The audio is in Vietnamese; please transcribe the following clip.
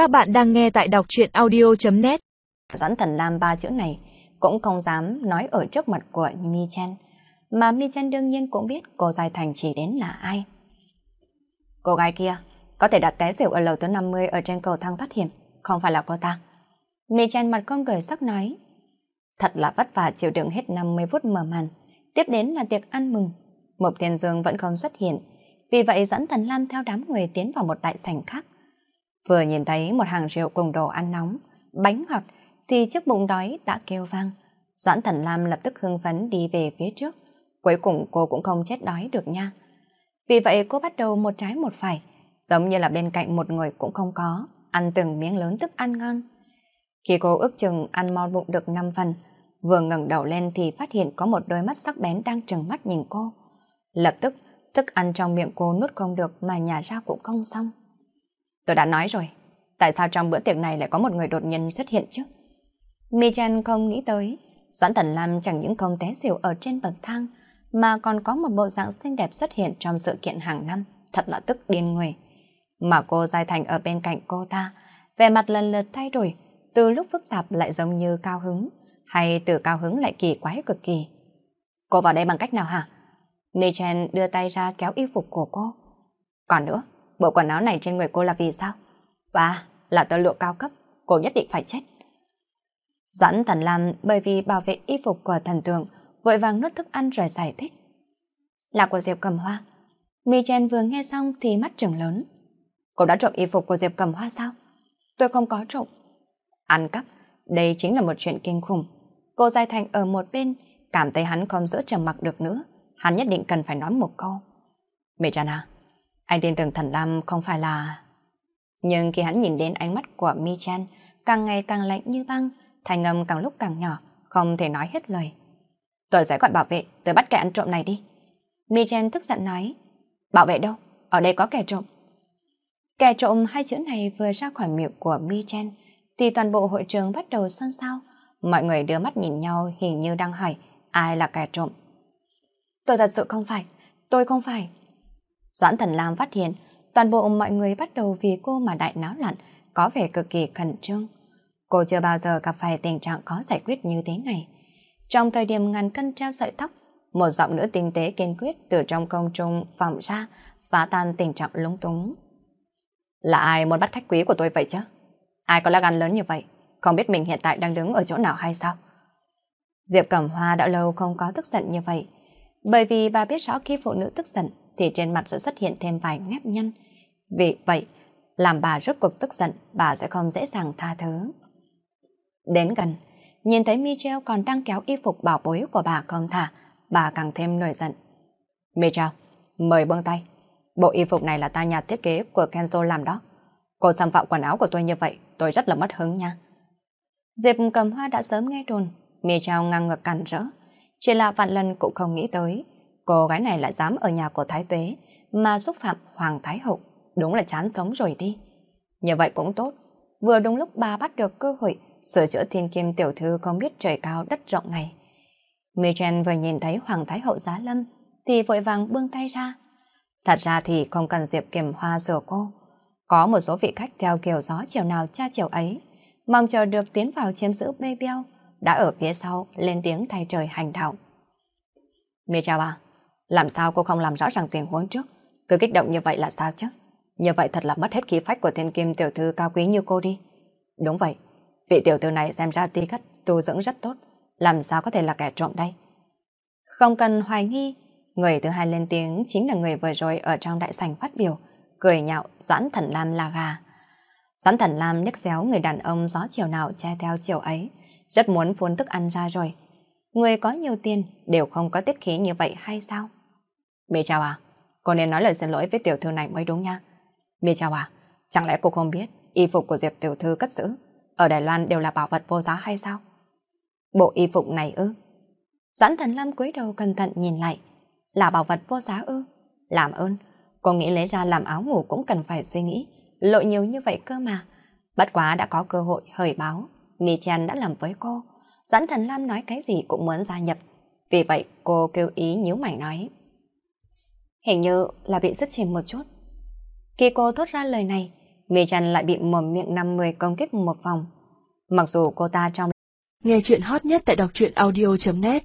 Các bạn đang nghe tại đọc chuyện audio.net Doãn Thần Lam ba chữ này cũng không dám nói ở trước mặt của Mi Chen. Mà Mi Chen đương nhiên cũng biết cô Giai Thành chỉ đến là ai. Cô gái kia có thể đặt té xỉu ở lầu thứ 50 ở trên cầu thang thoát hiểm, không phải là cô ta. Mi Chen mặt không đổi sắc nói. Thật là vất vả chịu đựng hết 50 phút mở màn. Tiếp đến là tiệc ăn mừng. Mộc Thiên Dương vẫn không xuất hiện. Vì vậy dẫn Thần Lam theo đám người tiến vào một đại sảnh khác. Vừa nhìn thấy một hàng rượu cùng đồ ăn nóng, bánh ngọt, thì chiếc bụng đói đã kêu vang. Doãn Thần Lam lập tức hưng phấn đi về phía trước. Cuối cùng cô cũng không chết đói được nha. Vì vậy cô bắt đầu một trái một phải, giống như là bên cạnh một người cũng không có, ăn từng miếng lớn thức ăn ngon. Khi cô ước chừng ăn mau bụng được 5 phần, vừa ngẩng đầu lên thì phát hiện có một đôi mắt sắc bén đang trừng mắt nhìn cô. Lập tức, thức ăn trong miệng cô nuốt không được mà nhà ra cũng không xong. Tôi đã nói rồi, tại sao trong bữa tiệc này lại có một người đột nhiên xuất hiện chứ? Mi Chen không nghĩ tới, Doãn Tần Lam chẳng những không té xỉu ở trên bậc thang, mà còn có một bộ dạng xinh đẹp xuất hiện trong sự kiện hàng năm, thật là tức điên người. Mà cô Giai Thành ở bên cạnh cô ta, vẻ mặt lần lượt thay đổi, từ lúc phức tạp lại giống như cao hứng, hay từ cao hứng lại kỳ quái cực kỳ. Cô vào đây bằng cách nào hả? Mi Chen đưa tay ra kéo y phục của cô. Còn nữa, bộ quần áo này trên người cô là vì sao? Và là tơ lụa cao cấp, cô nhất định phải chết. Doãn Thần Lam bởi vì bảo vệ y phục của thần tượng, vội vàng nuốt thức ăn rồi giải thích. Là của Diệp Cầm Hoa. Mi Chen vừa nghe xong thì mắt trừng lớn. Cô đã trộm y phục của Diệp Cầm Hoa sao? Tôi không có trộm. Ăn cắp, đây chính là một chuyện kinh khủng. Cô Giai Thành ở một bên, cảm thấy hắn không giữ trầm mặc được nữa. Hắn nhất định cần phải nói một câu. Mẹ Chan à, anh tin tưởng thần Lam không phải là... Nhưng khi hắn nhìn đến ánh mắt của Mi Chan, càng ngày càng lạnh như băng, thanh âm càng lúc càng nhỏ, không thể nói hết lời. Tôi sẽ gọi bảo vệ, tôi bắt kẻ ăn trộm này đi. Mi Chan tức giận nói, bảo vệ đâu? Ở đây có kẻ trộm. Kẻ trộm hai chữ này vừa ra khỏi miệng của Mi Chen, thì toàn bộ hội trường bắt đầu xôn xao. Mọi người đưa mắt nhìn nhau hình như đang hỏi ai là kẻ trộm. Tôi thật sự không phải, tôi không phải. Doãn Thần Lam phát hiện toàn bộ mọi người bắt đầu vì cô mà đại náo loạn, có vẻ cực kỳ khẩn trương. Cô chưa bao giờ gặp phải tình trạng khó giải quyết như thế này. Trong thời điểm ngàn cân treo sợi tóc, một giọng nữ tinh tế kiên quyết từ trong công trung vọng ra, phá tan tình trạng lúng túng. Là ai muốn bắt khách quý của tôi vậy chứ? Ai có lá gan lớn như vậy? Không biết mình hiện tại đang đứng ở chỗ nào hay sao? Diệp Cẩm Hoa đã lâu không có tức giận như vậy. Bởi vì bà biết rõ khi phụ nữ tức giận thì trên mặt sẽ xuất hiện thêm vài nếp nhăn. Vì vậy, làm bà rất cuộc tức giận, bà sẽ không dễ dàng tha thứ. Đến gần, nhìn thấy Michel còn đang kéo y phục bảo bối của bà không thả, bà càng thêm nổi giận. Michel, mời buông tay. Bộ y phục này là ta nhà thiết kế của Kenzo làm đó. Cô xâm phạm quần áo của tôi như vậy, tôi rất là mất hứng nha. Diệp cầm hoa đã sớm nghe đồn, Michel ngang ngược cản rỡ. Chỉ là vạn lần cũng không nghĩ tới, cô gái này lại dám ở nhà của Thái Tuế mà xúc phạm Hoàng Thái Hậu. Đúng là chán sống rồi đi. Như vậy cũng tốt. Vừa đúng lúc bà bắt được cơ hội sửa chữa thiên kim tiểu thư không biết trời cao đất rộng này. Michen vừa nhìn thấy Hoàng Thái Hậu giá lâm thì vội vàng buông tay ra. Thật ra thì không cần Diệp Kiềm Hoa sửa cô. Có một số vị khách theo kiểu gió chiều nào cha chiều ấy, mong chờ được tiến vào chiếm giữ bê beo, đã ở phía sau lên tiếng thay trời hành đạo. Mê à, làm sao cô không làm rõ ràng tình huống trước? Cứ kích động như vậy là sao chứ? Như vậy thật là mất hết khí phách của thiên kim tiểu thư cao quý như cô đi. Đúng vậy, vị tiểu thư này xem ra ti cách tu dưỡng rất tốt, làm sao có thể là kẻ trộm đây? Không cần hoài nghi, người thứ hai lên tiếng chính là người vừa rồi ở trong đại sảnh phát biểu, cười nhạo Doãn Thần Lam là gà. Doãn Thần Lam nhấc xéo người đàn ông gió chiều nào che theo chiều ấy, rất muốn phun thức ăn ra rồi. Người có nhiều tiền đều không có tiết khí như vậy hay sao? Mê chào à, cô nên nói lời xin lỗi với tiểu thư này mới đúng nha. Mê chào à, chẳng lẽ cô không biết y phục của Diệp tiểu thư cất giữ ở Đài Loan đều là bảo vật vô giá hay sao? Bộ y phục này ư? Doãn thần lâm cúi đầu cẩn thận nhìn lại. Là bảo vật vô giá ư? Làm ơn, cô nghĩ lấy ra làm áo ngủ cũng cần phải suy nghĩ. Lội nhiều như vậy cơ mà. Bất quá đã có cơ hội hời báo. Mi Chan đã làm với cô. Doãn thần Lam nói cái gì cũng muốn gia nhập. Vì vậy cô kêu ý nhíu mày nói. Hình như là bị rất chìm một chút. Khi cô thốt ra lời này, Mi Chan lại bị mồm miệng năm mười công kích một vòng. Mặc dù cô ta trong Nghe chuyện hot nhất tại đọc truyện audio.net